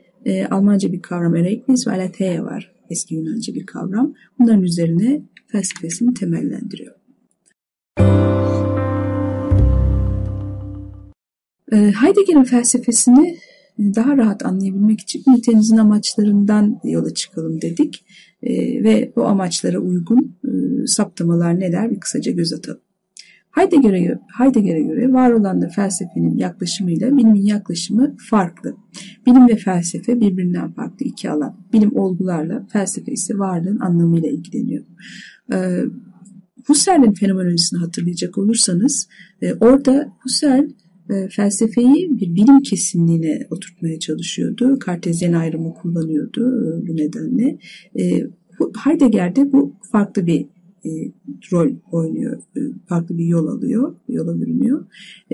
Almanca bir kavram Ereignis ve Aletheia var. Eski Yunanca bir kavram. Bunların üzerine felsefesini temellendiriyor. Ee, Heidegger'in felsefesini daha rahat anlayabilmek için ünitenizin amaçlarından yola çıkalım dedik ee, ve bu amaçlara uygun e, saptamalar neler bir kısaca göz atalım. Heidegger'e Heidegger'e göre var olan da felsefenin yaklaşımıyla bilimin yaklaşımı farklı. Bilim ve felsefe birbirinden farklı iki alan. Bilim olgularla, felsefe ise varlığın anlamıyla ilgileniyor. Ee, Husserl'in fenomenolojisini hatırlayacak olursanız e, orada Husserl e, felsefeyi bir bilim kesinliğine oturtmaya çalışıyordu. Kartezyen ayrımı kullanıyordu e, bu nedenle. E, Heidegger'de bu farklı bir e, rol oynuyor, e, farklı bir yol alıyor, yola bürünüyor.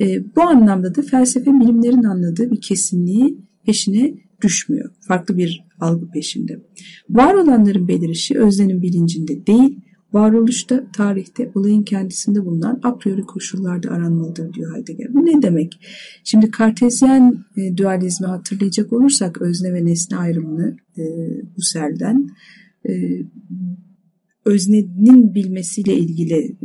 E, bu anlamda da felsefe bilimlerin anladığı bir kesinliği peşine düşmüyor. Farklı bir algı peşinde. Var olanların belirişi öznenin bilincinde değil, varoluşta, tarihte, olayın kendisinde bulunan a priori koşullarda aranmalıdır diyor Heidegger. Bu ne demek? Şimdi kartezyen e, dualizmi hatırlayacak olursak özne ve nesne ayrımını e, Husserl'den e, öznenin bilmesiyle ilgili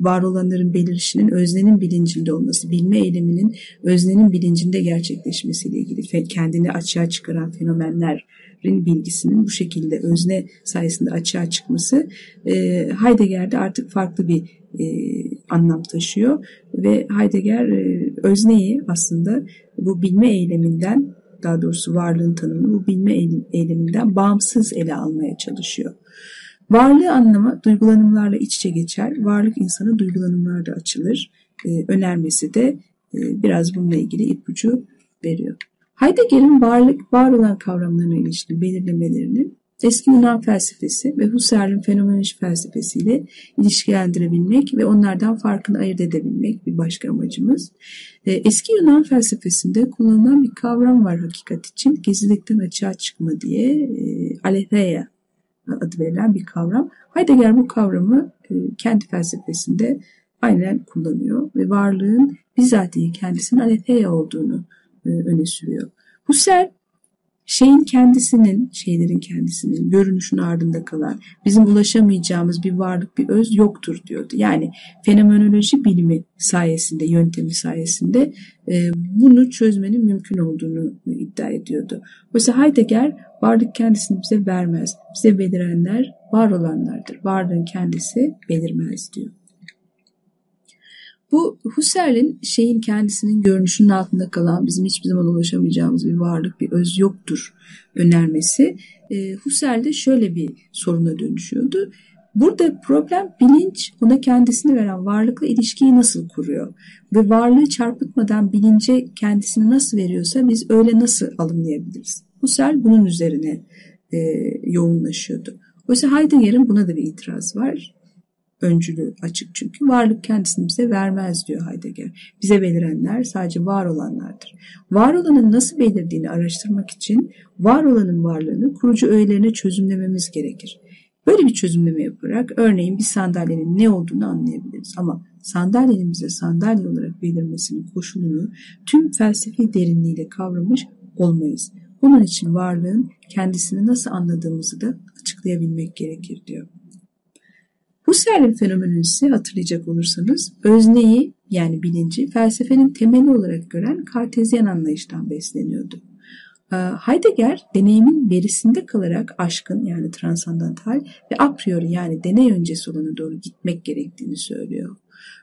var olanların belirişinin öznenin bilincinde olması, bilme eyleminin öznenin bilincinde gerçekleşmesiyle ilgili kendini açığa çıkaran fenomenlerin bilgisinin bu şekilde özne sayesinde açığa çıkması e, Heidegger'de artık farklı bir e, anlam taşıyor ve Heidegger e, özneyi aslında bu bilme eyleminden daha doğrusu varlığın tanımını bu bilme eyleminden bağımsız ele almaya çalışıyor. Varlığı anlama duygulanımlarla iç içe geçer. Varlık insana duygulanımlarda açılır. E, önermesi de e, biraz bununla ilgili ipucu veriyor. Heidegger'in varlık, var olan kavramlarına ilişkin belirlemelerini eski Yunan felsefesi ve Husserl'in fenomenoloji felsefesiyle ilişkilendirebilmek ve onlardan farkını ayırt edebilmek bir başka amacımız. E, eski Yunan felsefesinde kullanılan bir kavram var hakikat için. Gezilikten açığa çıkma diye e, aletheia adı verilen bir kavram. Heidegger bu kavramı e, kendi felsefesinde aynen kullanıyor ve varlığın bizatihi kendisinin aletheia olduğunu e, öne sürüyor. Husserl şeyin kendisinin, şeylerin kendisinin görünüşün ardında kalan, bizim ulaşamayacağımız bir varlık, bir öz yoktur diyordu. Yani fenomenoloji bilimi sayesinde, yöntemi sayesinde e, bunu çözmenin mümkün olduğunu iddia ediyordu. Oysa Heidegger varlık kendisini bize vermez. Bize belirenler var olanlardır. Varlığın kendisi belirmez diyor. Bu Husserl'in şeyin kendisinin görünüşünün altında kalan bizim hiçbir zaman ulaşamayacağımız bir varlık, bir öz yoktur önermesi e, Husserl'de şöyle bir soruna dönüşüyordu. Burada problem bilinç ona kendisini veren varlıkla ilişkiyi nasıl kuruyor? Ve varlığı çarpıtmadan bilince kendisini nasıl veriyorsa biz öyle nasıl alımlayabiliriz? Husserl bunun üzerine e, yoğunlaşıyordu. Oysa Heidegger'in buna da bir itiraz var öncülü açık çünkü. Varlık kendisini bize vermez diyor Heidegger. Bize belirenler sadece var olanlardır. Var olanın nasıl belirdiğini araştırmak için var olanın varlığını kurucu öğelerine çözümlememiz gerekir. Böyle bir çözümleme yaparak örneğin bir sandalyenin ne olduğunu anlayabiliriz. Ama sandalyenin bize sandalye olarak belirmesinin koşulunu tüm felsefi derinliğiyle kavramış olmayız. Bunun için varlığın kendisini nasıl anladığımızı da açıklayabilmek gerekir diyor. Husserl'in fenomenolojisi hatırlayacak olursanız özneyi yani bilinci felsefenin temeli olarak gören kartezyen anlayıştan besleniyordu. Ee, Heidegger deneyimin verisinde kalarak aşkın yani transandantal ve a priori yani deney öncesi olana doğru gitmek gerektiğini söylüyor.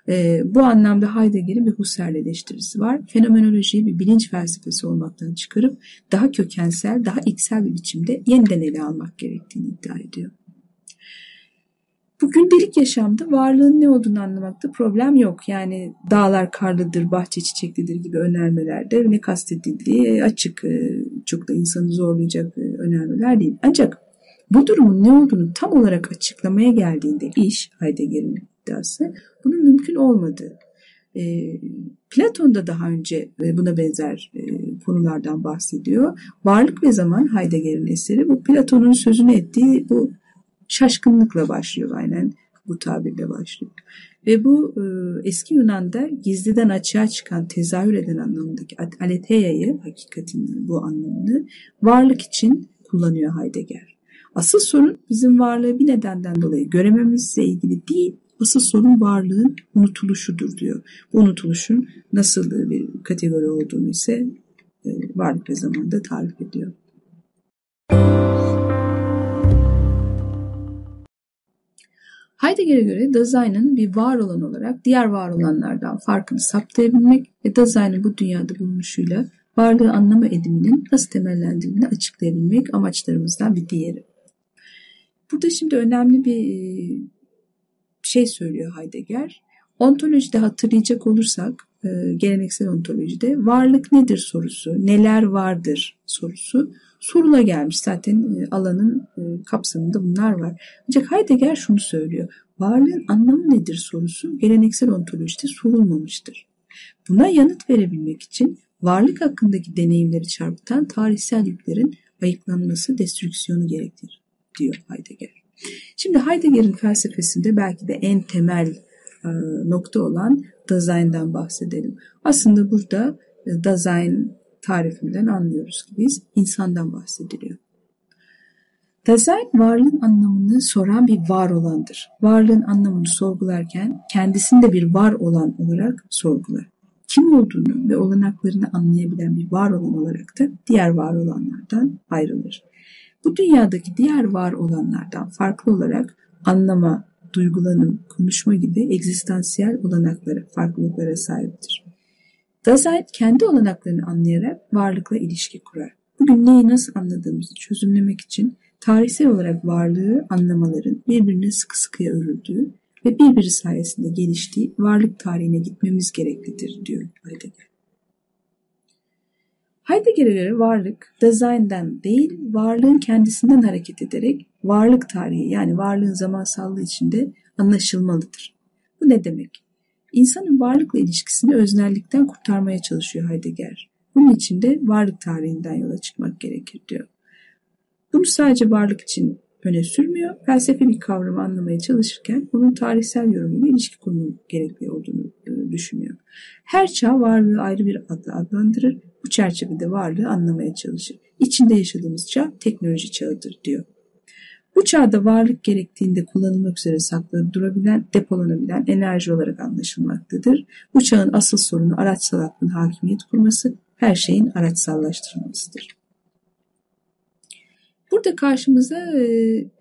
E, bu anlamda Heidegger'in bir Husserl eleştirisi var. Fenomenolojiyi bir bilinç felsefesi olmaktan çıkarıp daha kökensel, daha içsel bir biçimde yeniden ele almak gerektiğini iddia ediyor. Bu gündelik yaşamda varlığın ne olduğunu anlamakta problem yok. Yani dağlar karlıdır, bahçe çiçeklidir gibi önermelerde ne kastetildiği açık. E, çok da insanı zorlayacak e, önermeler değil. Ancak bu durumun ne olduğunu tam olarak açıklamaya geldiğinde iş, Heidegger'in iddiası, bunun mümkün olmadığı. E, Platon da daha önce buna benzer konulardan bahsediyor. Varlık ve zaman Heidegger'in eseri bu Platon'un sözünü ettiği bu şaşkınlıkla başlıyor aynen bu tabirle başlıyor. Ve bu e, eski Yunan'da gizliden açığa çıkan tezahür eden anlamındaki aletheia'yı hakikatin bu anlamını varlık için kullanıyor Heidegger. Asıl sorun bizim varlığı bir nedenden dolayı görememizle ilgili değil, asıl sorun varlığın unutuluşudur diyor. Bu unutuluşun nasıl bir kategori olduğunu ise e, varlık ve zamanda tarif ediyor. Heidegger'e göre Dasein'in bir var olan olarak diğer var olanlardan farkını saptayabilmek ve Dasein'in bu dünyada bulunuşuyla varlığı anlama ediminin nasıl temellendiğini açıklayabilmek amaçlarımızdan bir diğeri. Burada şimdi önemli bir şey söylüyor Heidegger. Ontolojide hatırlayacak olursak, e, geleneksel ontolojide varlık nedir sorusu, neler vardır sorusu sorula gelmiş. Zaten e, alanın e, kapsamında bunlar var. Ancak Heidegger şunu söylüyor. Varlığın anlamı nedir sorusu geleneksel ontolojide sorulmamıştır. Buna yanıt verebilmek için varlık hakkındaki deneyimleri çarpıtan tarihsel yüklerin ayıklanması destrüksiyonu gerektirir diyor Heidegger. Şimdi Heidegger'in felsefesinde belki de en temel e, nokta olan Dasein'den bahsedelim. Aslında burada Dasein tarifinden anlıyoruz ki biz insandan bahsediliyor. Dasein varlığın anlamını soran bir var olandır. Varlığın anlamını sorgularken kendisini de bir var olan olarak sorgular. Kim olduğunu ve olanaklarını anlayabilen bir var olan olarak da diğer var olanlardan ayrılır. Bu dünyadaki diğer var olanlardan farklı olarak anlama, duygulanım, konuşma gibi egzistansiyel olanaklara, farklılıklara sahiptir. Dasein kendi olanaklarını anlayarak varlıkla ilişki kurar. Bugün neyi nasıl anladığımızı çözümlemek için tarihsel olarak varlığı anlamaların birbirine sıkı sıkıya örüldüğü ve birbiri sayesinde geliştiği varlık tarihine gitmemiz gereklidir diyor Heidegger. Heidegger'e göre varlık Dasein'den değil varlığın kendisinden hareket ederek varlık tarihi yani varlığın zamansallığı içinde anlaşılmalıdır. Bu ne demek? İnsanın varlıkla ilişkisini öznellikten kurtarmaya çalışıyor Heidegger. Bunun için de varlık tarihinden yola çıkmak gerekir diyor. Bunu sadece varlık için öne sürmüyor. Felsefi bir kavramı anlamaya çalışırken onun tarihsel yorumuyla ilişki kurma gerekli olduğunu e, düşünüyor. Her çağ varlığı ayrı bir adla adlandırır. Bu çerçevede varlığı anlamaya çalışır. İçinde yaşadığımız çağ teknoloji çağıdır diyor. Bu çağda varlık gerektiğinde kullanılmak üzere saklanıp durabilen, depolanabilen enerji olarak anlaşılmaktadır. Bu çağın asıl sorunu araçsal aklın hakimiyet kurması, her şeyin araçsallaştırılmasıdır. Burada karşımıza e,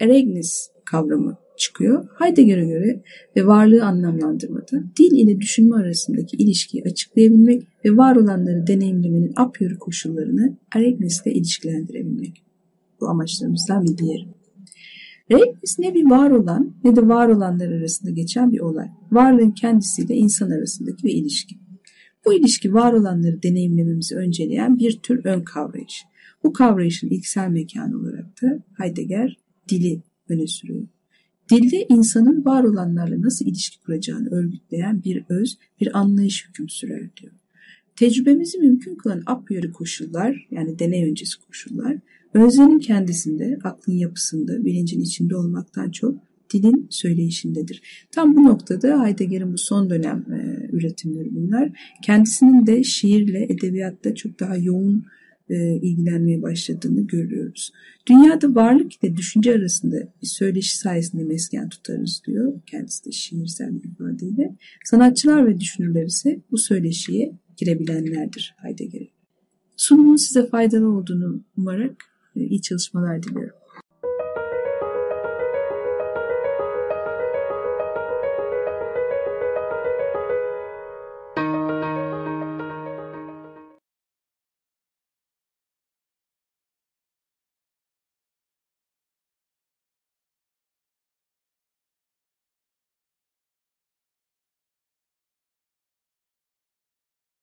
eregnis kavramı çıkıyor. Heidegger'e göre ve varlığı anlamlandırmada dil ile düşünme arasındaki ilişkiyi açıklayabilmek ve var olanları deneyimlemenin a koşullarını eregnis ile ilişkilendirebilmek. Bu amaçlarımızdan bir diğeri. Reiknis ne bir var olan ne de var olanlar arasında geçen bir olay. Varlığın kendisiyle insan arasındaki bir ilişki. Bu ilişki var olanları deneyimlememizi önceleyen bir tür ön kavrayış. Bu kavrayışın ilksel mekanı olarak da Heidegger dili öne sürüyor. Dilde insanın var olanlarla nasıl ilişki kuracağını örgütleyen bir öz, bir anlayış hüküm sürer diyor. Tecrübemizi mümkün kılan a priori koşullar yani deney öncesi koşullar Öznenin kendisinde, aklın yapısında, bilincin içinde olmaktan çok dilin söyleyişindedir. Tam bu noktada Heidegger'in bu son dönem e, üretimleri bunlar. Kendisinin de şiirle, edebiyatta çok daha yoğun e, ilgilenmeye başladığını görüyoruz. Dünyada varlık ile düşünce arasında söyleşi sayesinde mesken tutarız diyor. Kendisi de şiirsel bir ifadeyle. Sanatçılar ve düşünürler ise bu söyleşiye girebilenlerdir Heidegger'e. Sunumun size faydalı olduğunu umarak e, iyi çalışmalar diliyorum.